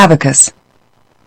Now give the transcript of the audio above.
Abacus.